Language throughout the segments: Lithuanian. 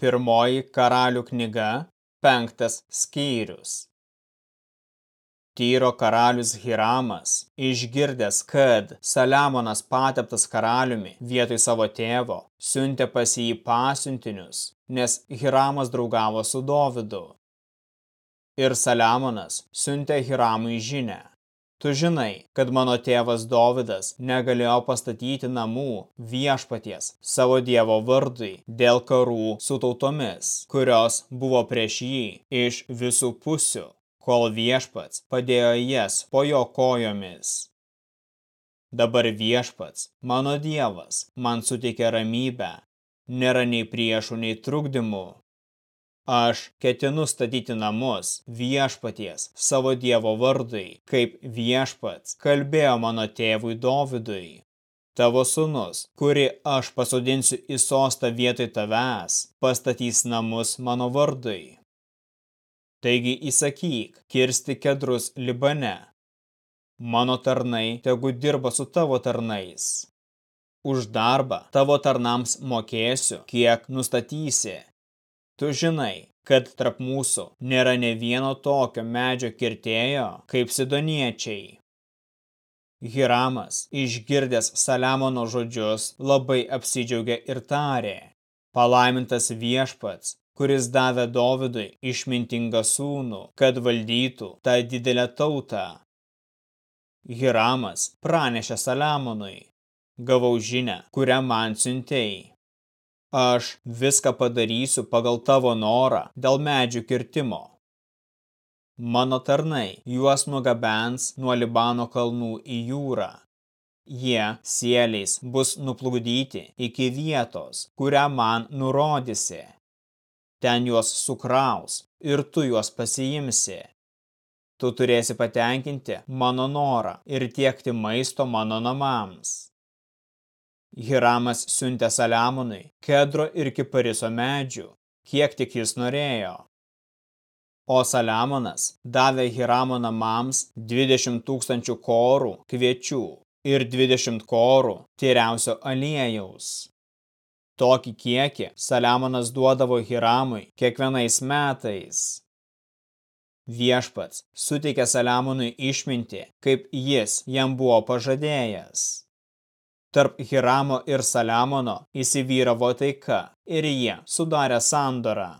Pirmoji karalių knyga, penktas skyrius. Tyro karalius Hiramas, išgirdęs, kad Saliamonas pateptas karaliumi vietoj savo tėvo, siuntė pas jį pasiuntinius, nes Hiramas draugavo su Dovidu. Ir Saliamonas siuntė Hiramui žinę. Tu žinai, kad mano tėvas Dovidas negalėjo pastatyti namų viešpaties savo dievo vardui dėl karų su tautomis, kurios buvo prieš jį iš visų pusių, kol viešpats padėjo jas po jo kojomis. Dabar viešpats, mano dievas, man suteikė ramybę, nėra nei priešų, nei trukdymų, Aš ketinu statyti namus viešpaties savo dievo vardui, kaip viešpats kalbėjo mano tėvui Dovidui. Tavo sunus, kuri aš pasodinsiu į sostą vietoj tavęs, pastatys namus mano vardui. Taigi įsakyk, kirsti kedrus Libane. Mano tarnai tegu dirba su tavo tarnais. Už darbą tavo tarnams mokėsiu, kiek nustatysi, Tu žinai, kad tarp mūsų nėra ne vieno tokio medžio kirtėjo kaip sidoniečiai. Hiramas, išgirdęs Saliamono žodžius, labai apsidžiaugė ir tarė. Palaimintas viešpats, kuris davė Dovidui išmintingą sūnų, kad valdytų tą didelę tautą. Hiramas pranešė Saliamonui. Gavau žinę, kurią man siuntėjai. Aš viską padarysiu pagal tavo norą dėl medžių kirtimo. Mano tarnai juos nugabens nuo Libano kalnų į jūrą. Jie sieliais bus nuplukdyti iki vietos, kurią man nurodysi. Ten juos sukraus ir tu juos pasiimsi. Tu turėsi patenkinti mano norą ir tiekti maisto mano namams. Hiramas siuntė Saliamonui kedro ir kipariso medžių, kiek tik jis norėjo. O Saliamonas davė Hiramo namams 20 tūkstančių korų kviečių ir 20 korų tyriausio aliejaus. Tokį kiekį Saliamonas duodavo Hiramui kiekvienais metais. Viešpats suteikė Saliamonui išminti, kaip jis jam buvo pažadėjęs. Tarp Hiramo ir Saliamono įsivyravo taika ir jie sudarė sandorą.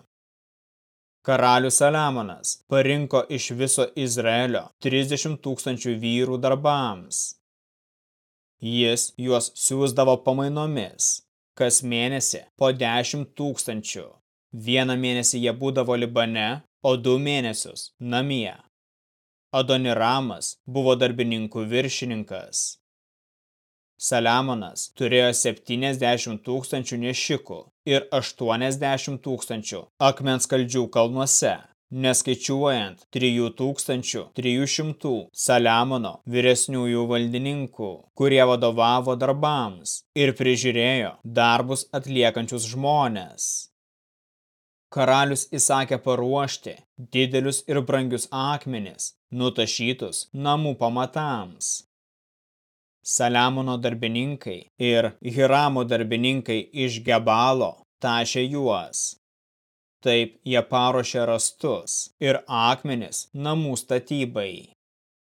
Karalius Saliamonas parinko iš viso Izraelio 30 tūkstančių vyrų darbams. Jis juos siūsdavo pamainomis, kas mėnesį po 10 tūkstančių. Vieną mėnesį jie būdavo Libane, o du mėnesius namie. Adoniramas buvo darbininkų viršininkas. Saliamonas turėjo 70 tūkstančių nešikų ir 80 tūkstančių akmens kaldžių kalnuose, neskaičiuojant 3300 Saliamono vyresniųjų valdininkų, kurie vadovavo darbams ir prižiūrėjo darbus atliekančius žmonės. Karalius įsakė paruošti didelius ir brangius akmenis, nutašytus namų pamatams. Saliamono darbininkai ir Hiramo darbininkai iš Gebalo tašė juos. Taip jie paruošė rastus ir akmenis namų statybai.